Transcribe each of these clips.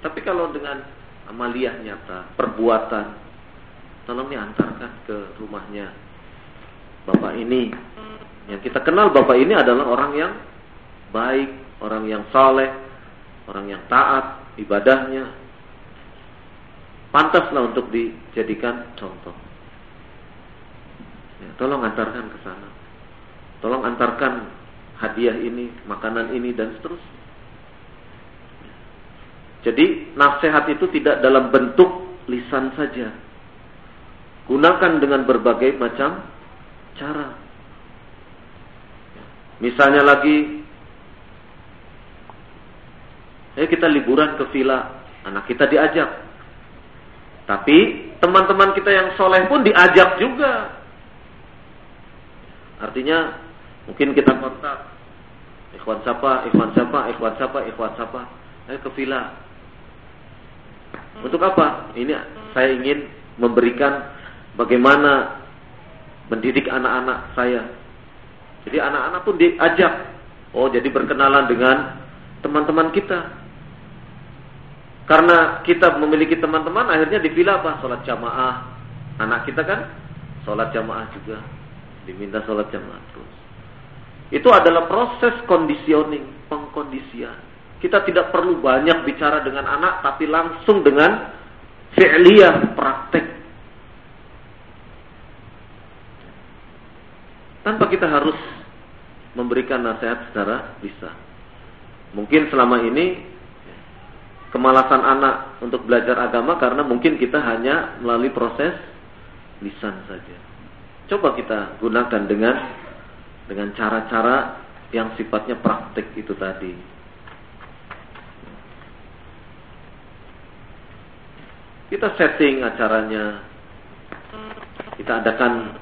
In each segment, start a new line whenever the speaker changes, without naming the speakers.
Tapi kalau dengan amaliyah nyata, perbuatan, tolong diantarkan ke rumahnya bapak ini. Yang kita kenal bapak ini adalah orang yang baik, orang yang saleh, orang yang taat ibadahnya. Pantaslah untuk dijadikan contoh. Ya, tolong antarkan ke sana. Tolong antarkan hadiah ini, makanan ini dan seterusnya. Jadi nasihat itu tidak dalam bentuk lisan saja. Gunakan dengan berbagai macam cara. Misalnya lagi, ayo kita liburan ke villa, anak kita diajak. Tapi teman-teman kita yang soleh pun diajak juga. Artinya mungkin kita kontak ikhwan siapa, ikhwan siapa, ikhwan siapa, ikhwan siapa, ayo ke villa. Untuk apa? Ini saya ingin memberikan bagaimana mendidik anak-anak saya. Jadi anak-anak pun diajak. Oh, jadi berkenalan dengan teman-teman kita. Karena kita memiliki teman-teman, akhirnya di villa apa? Sholat jamaah. Anak kita kan sholat jamaah juga. Diminta sholat jamaah terus. Itu adalah proses conditioning, pengkondisian. Kita tidak perlu banyak bicara dengan anak, tapi langsung dengan fi'liyah, praktek. Tanpa kita harus memberikan nasihat secara bisa. Mungkin selama ini kemalasan anak untuk belajar agama karena mungkin kita hanya melalui proses lisan saja. Coba kita gunakan dengan dengan cara-cara yang sifatnya praktek itu tadi. Kita setting acaranya. Kita adakan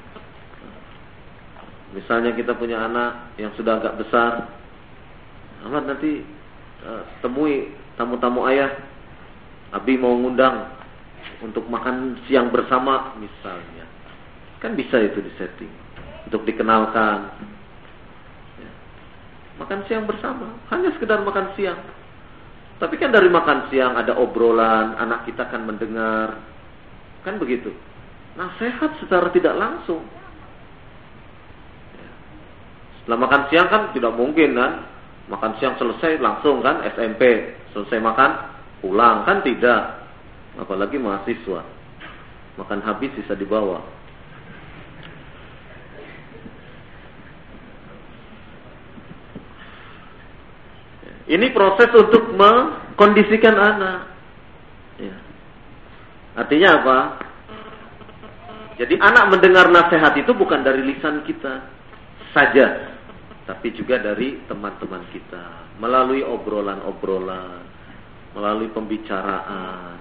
misalnya kita punya anak yang sudah agak besar. Ahmad nanti uh, temui tamu-tamu ayah. Abi mau ngundang untuk makan siang bersama misalnya. Kan bisa itu disetting untuk dikenalkan. Ya. Makan siang bersama, hanya sekedar makan siang. Tapi kan dari makan siang ada obrolan, anak kita kan mendengar. Kan begitu. Nasihat secara tidak langsung. Setelah makan siang kan tidak mungkin kan. Makan siang selesai langsung kan SMP. Selesai makan pulang kan tidak. Apalagi mahasiswa. Makan habis bisa dibawa. Ini proses untuk mengkondisikan anak. Ya. Artinya apa? Jadi anak mendengar nasihat itu bukan dari lisan kita saja, tapi juga dari teman-teman kita, melalui obrolan-obrolan, melalui pembicaraan.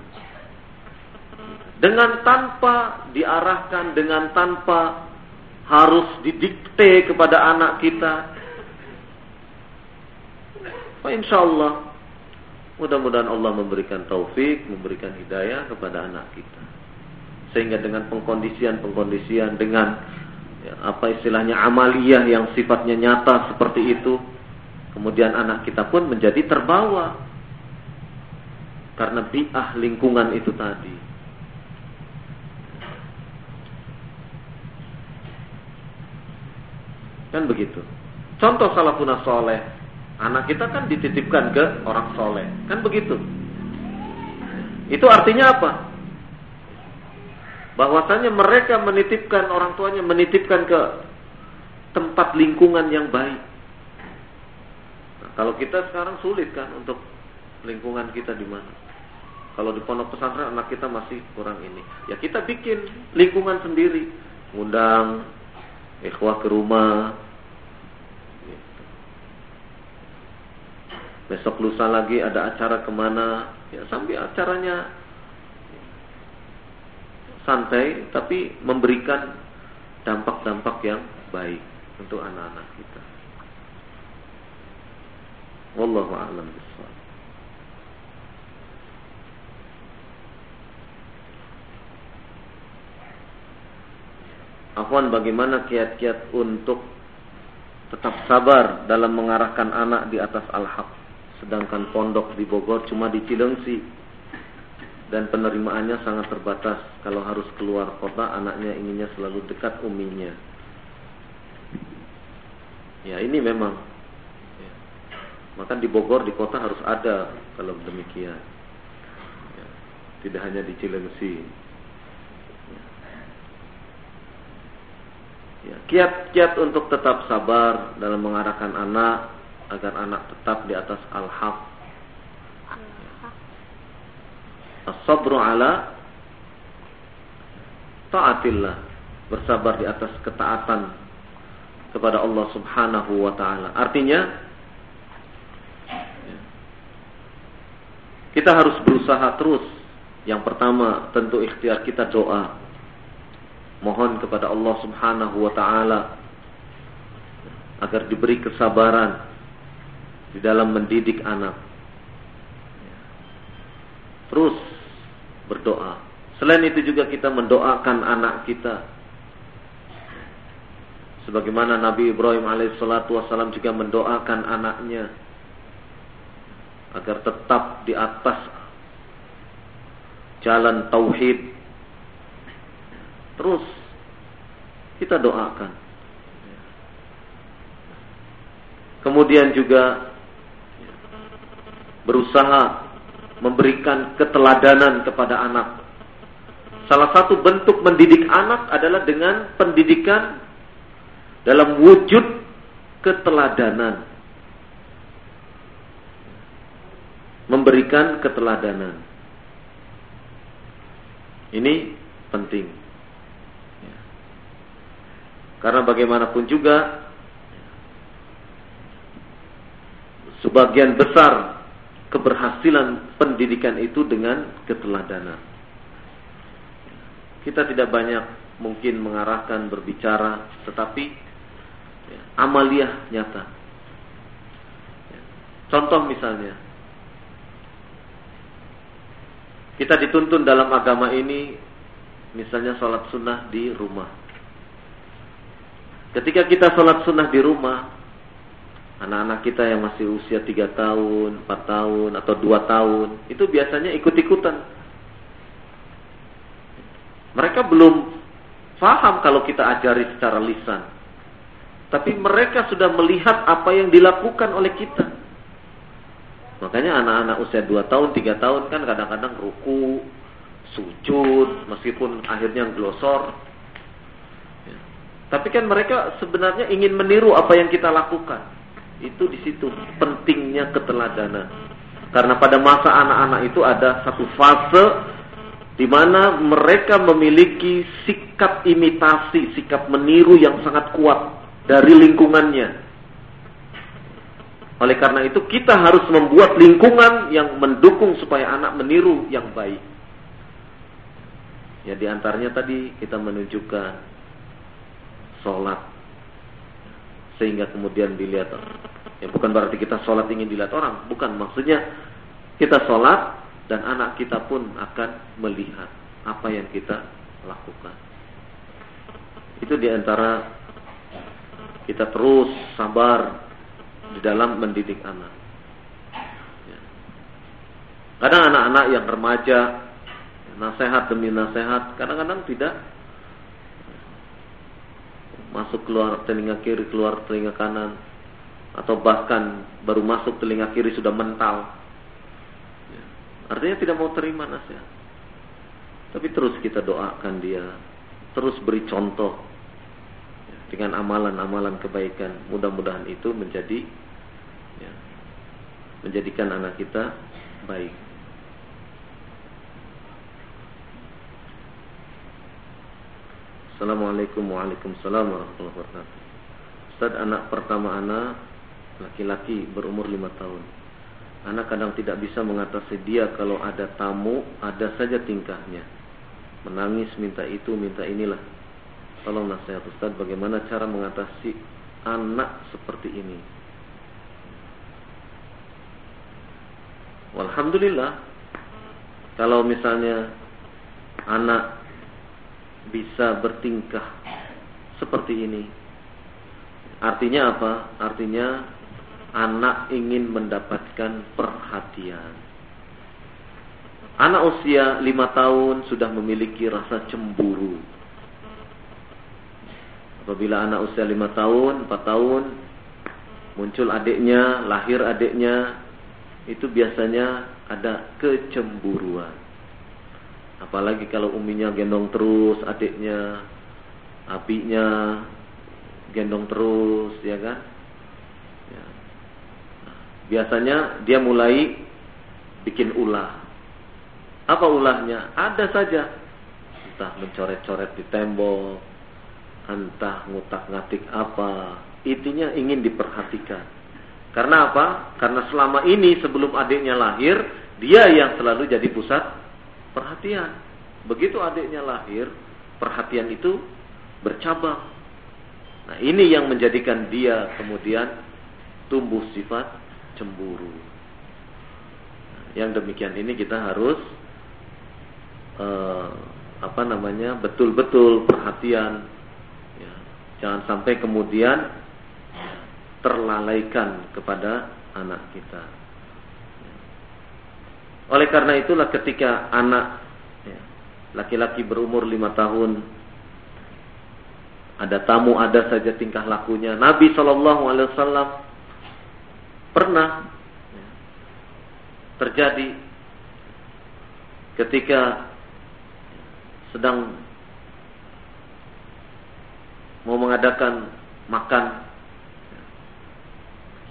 Dengan tanpa diarahkan, dengan tanpa harus didikte kepada anak kita, Fa Allah mudah-mudahan Allah memberikan taufik, memberikan hidayah kepada anak kita. Sehingga dengan pengkondisian-pengkondisian dengan ya, apa istilahnya amaliyah yang sifatnya nyata seperti itu, kemudian anak kita pun menjadi terbawa karena biah lingkungan itu tadi. Kan begitu. Contoh salafun soleh Anak kita kan dititipkan ke orang soleh. Kan begitu. Itu artinya apa? Bahwasanya mereka menitipkan, orang tuanya menitipkan ke tempat lingkungan yang baik. Nah, kalau kita sekarang sulit kan untuk lingkungan kita di mana. Kalau di pondok pesantren anak kita masih kurang ini. Ya kita bikin lingkungan sendiri. Undang ikhwah ke rumah, besok lusa lagi ada acara ke mana ya sambil acaranya santai tapi memberikan dampak-dampak yang baik untuk anak-anak kita. Wallahu a'lam. Afwan bagaimana kiat-kiat untuk tetap sabar dalam mengarahkan anak di atas al-haq? Sedangkan pondok di Bogor cuma di Cilengsi dan penerimaannya sangat terbatas. Kalau harus keluar kota, anaknya inginnya selalu dekat uminya. Ya ini memang. Ya. Maka di Bogor di kota harus ada kalau demikian. Ya. Tidak hanya di Cilengsi. Ya, kiat-kiat untuk tetap sabar dalam mengarahkan anak agar anak tetap di atas al-haq. As-sabru ala taatillah, bersabar di atas ketaatan kepada Allah Subhanahu wa taala. Artinya kita harus berusaha terus. Yang pertama tentu ikhtiar kita doa mohon kepada Allah Subhanahu wa taala agar diberi kesabaran di dalam mendidik anak. Terus berdoa. Selain itu juga kita mendoakan anak kita. Sebagaimana Nabi Ibrahim alaihissalatu juga mendoakan anaknya agar tetap di atas jalan tauhid Terus kita doakan. Kemudian juga berusaha memberikan keteladanan kepada anak. Salah satu bentuk mendidik anak adalah dengan pendidikan dalam wujud keteladanan. Memberikan keteladanan. Ini penting. Karena bagaimanapun juga sebagian besar keberhasilan pendidikan itu dengan keteladanan. Kita tidak banyak mungkin mengarahkan berbicara, tetapi ya, amaliah nyata. Ya, contoh misalnya, kita dituntun dalam agama ini, misalnya sholat sunnah di rumah. Ketika kita sholat sunnah di rumah, anak-anak kita yang masih usia 3 tahun, 4 tahun, atau 2 tahun, itu biasanya ikut-ikutan. Mereka belum faham kalau kita ajari secara lisan. Tapi mereka sudah melihat apa yang dilakukan oleh kita. Makanya anak-anak usia 2 tahun, 3 tahun kan kadang-kadang ruku, sujud, meskipun akhirnya glosor, tapi kan mereka sebenarnya ingin meniru apa yang kita lakukan. Itu di situ pentingnya keteladanan. Karena pada masa anak-anak itu ada satu fase di mana mereka memiliki sikap imitasi, sikap meniru yang sangat kuat dari lingkungannya. Oleh karena itu kita harus membuat lingkungan yang mendukung supaya anak meniru yang baik. Ya di antaranya tadi kita menunjukkan sholat sehingga kemudian dilihat. Ya bukan berarti kita sholat ingin dilihat orang. Bukan maksudnya kita sholat dan anak kita pun akan melihat apa yang kita lakukan. Itu di antara kita terus sabar di dalam mendidik anak. Ya. kadang anak-anak yang remaja nasihat demi nasihat kadang-kadang tidak masuk keluar telinga kiri keluar telinga kanan atau bahkan baru masuk telinga kiri sudah mental. Ya. artinya tidak mau terima nasihat. Tapi terus kita doakan dia terus beri contoh ya, dengan amalan-amalan kebaikan. Mudah-mudahan itu menjadi ya, menjadikan anak kita baik Assalamualaikum Waalaikumsalam warahmatullahi wabarakatuh. Ustaz anak pertama anak Laki-laki berumur lima tahun. Anak kadang tidak bisa mengatasi dia Kalau ada tamu Ada saja tingkahnya. Menangis minta itu minta inilah. Tolong nasihat Ustaz Bagaimana cara mengatasi Anak seperti ini? Alhamdulillah Kalau misalnya Anak bisa bertingkah seperti ini. Artinya apa? Artinya anak ingin mendapatkan perhatian. Anak usia lima tahun sudah memiliki rasa cemburu. Apabila anak usia lima tahun, empat tahun, muncul adiknya, lahir adiknya, itu biasanya ada kecemburuan. Apalagi kalau uminya gendong terus adiknya, apinya gendong terus, ya kan? Ya. Nah, biasanya dia mulai bikin ulah. Apa ulahnya? Ada saja. Entah mencoret-coret di tembok, entah ngutak-ngatik apa. Intinya ingin diperhatikan. Karena apa? Karena selama ini sebelum adiknya lahir, dia yang selalu jadi pusat perhatian. Begitu adiknya lahir, perhatian itu bercabang. Nah, ini yang menjadikan dia kemudian tumbuh sifat cemburu. Nah, yang demikian ini kita harus uh, apa namanya betul-betul perhatian. Ya, jangan sampai kemudian terlalaikan kepada anak kita. Oleh karena itulah ketika anak ya, laki-laki berumur lima tahun ada tamu ada saja tingkah lakunya. Nabi Shallallahu Alaihi Wasallam pernah ya, terjadi ketika sedang mau mengadakan makan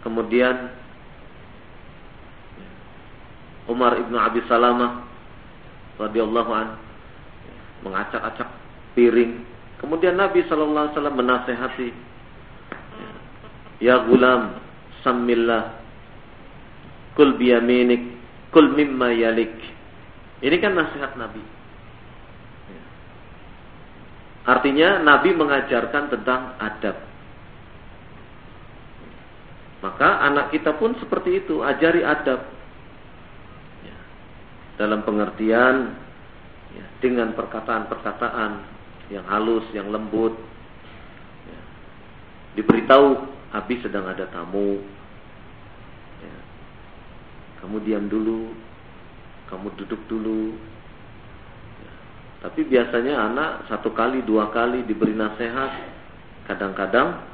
Kemudian Umar ibnu Abi Salamah radhiyallahu an mengacak-acak piring. Kemudian Nabi sallallahu alaihi wasallam menasehati, "Ya gulam, samillah. Kul biyaminik, kul mimma yalik." Ini kan nasihat Nabi. Artinya Nabi mengajarkan tentang adab. Maka anak kita pun seperti itu, ajari adab. Ya. Dalam pengertian ya, dengan perkataan-perkataan yang halus, yang lembut. Ya. Diberitahu habis sedang ada tamu. Ya. Kamu diam dulu, kamu duduk dulu. Ya. Tapi biasanya anak satu kali, dua kali diberi nasihat, kadang-kadang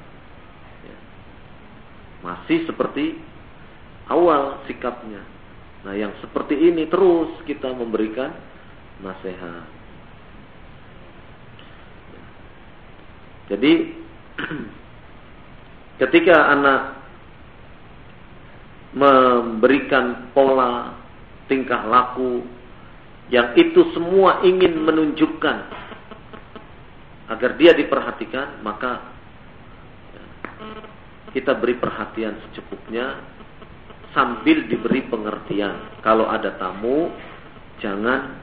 masih seperti awal sikapnya. Nah, yang seperti ini terus kita memberikan nasihat. Jadi ketika anak memberikan pola tingkah laku yang itu semua ingin menunjukkan agar dia diperhatikan, maka kita beri perhatian secukupnya sambil diberi pengertian. Kalau ada tamu, jangan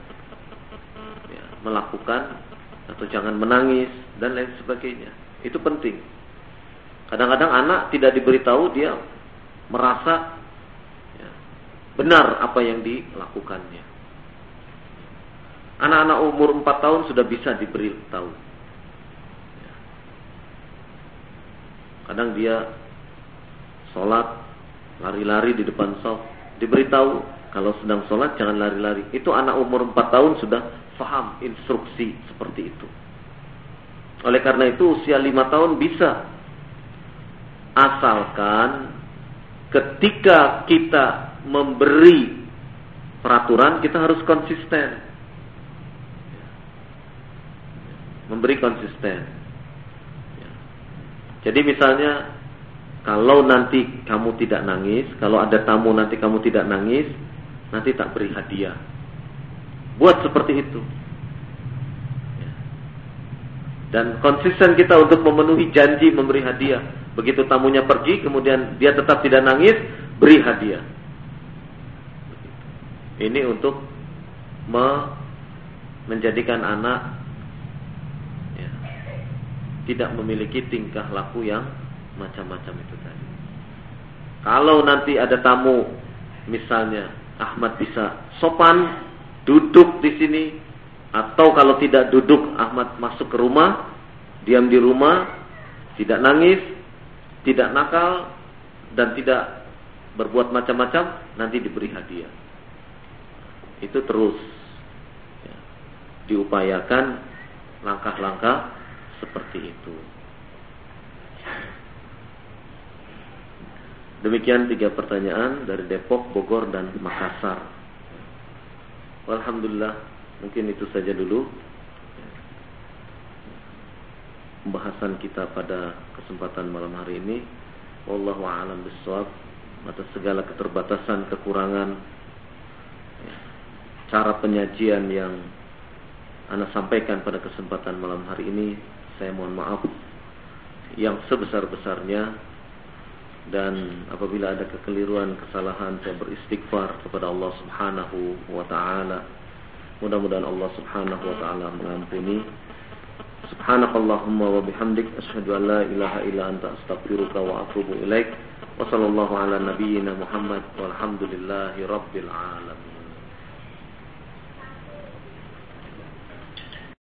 ya, melakukan atau jangan menangis dan lain sebagainya. Itu penting. Kadang-kadang anak tidak diberitahu dia merasa ya, benar apa yang dilakukannya. Anak-anak umur 4 tahun sudah bisa diberitahu Kadang dia sholat lari-lari di depan sof. Diberitahu kalau sedang sholat jangan lari-lari. Itu anak umur 4 tahun sudah faham instruksi seperti itu. Oleh karena itu usia 5 tahun bisa. Asalkan ketika kita memberi peraturan kita harus konsisten. Memberi konsisten. Jadi misalnya kalau nanti kamu tidak nangis, kalau ada tamu nanti kamu tidak nangis, nanti tak beri hadiah. Buat seperti itu. Ya. Dan konsisten kita untuk memenuhi janji memberi hadiah. Begitu tamunya pergi, kemudian dia tetap tidak nangis, beri hadiah. Ini untuk menjadikan anak tidak memiliki tingkah laku yang macam-macam itu tadi. Kalau nanti ada tamu, misalnya Ahmad bisa sopan duduk di sini, atau kalau tidak duduk Ahmad masuk ke rumah, diam di rumah, tidak nangis, tidak nakal, dan tidak berbuat macam-macam, nanti diberi hadiah. Itu terus ya, diupayakan langkah-langkah seperti itu. Demikian tiga pertanyaan dari Depok, Bogor, dan Makassar. Alhamdulillah, mungkin itu saja dulu pembahasan kita pada kesempatan malam hari ini. Wallahu a'lam bishawab. Atas segala keterbatasan, kekurangan, cara penyajian yang Anda sampaikan pada kesempatan malam hari ini, saya mohon maaf yang sebesar-besarnya dan apabila ada kekeliruan, kesalahan saya beristighfar kepada Allah Subhanahu wa taala. Mudah-mudahan Allah Subhanahu wa taala mengampuni. Subhanakallahumma wa bihamdik asyhadu an la ilaha illa anta astaghfiruka wa atubu ilaik. Wa sallallahu ala nabiyyina Muhammad walhamdulillahi rabbil alamin.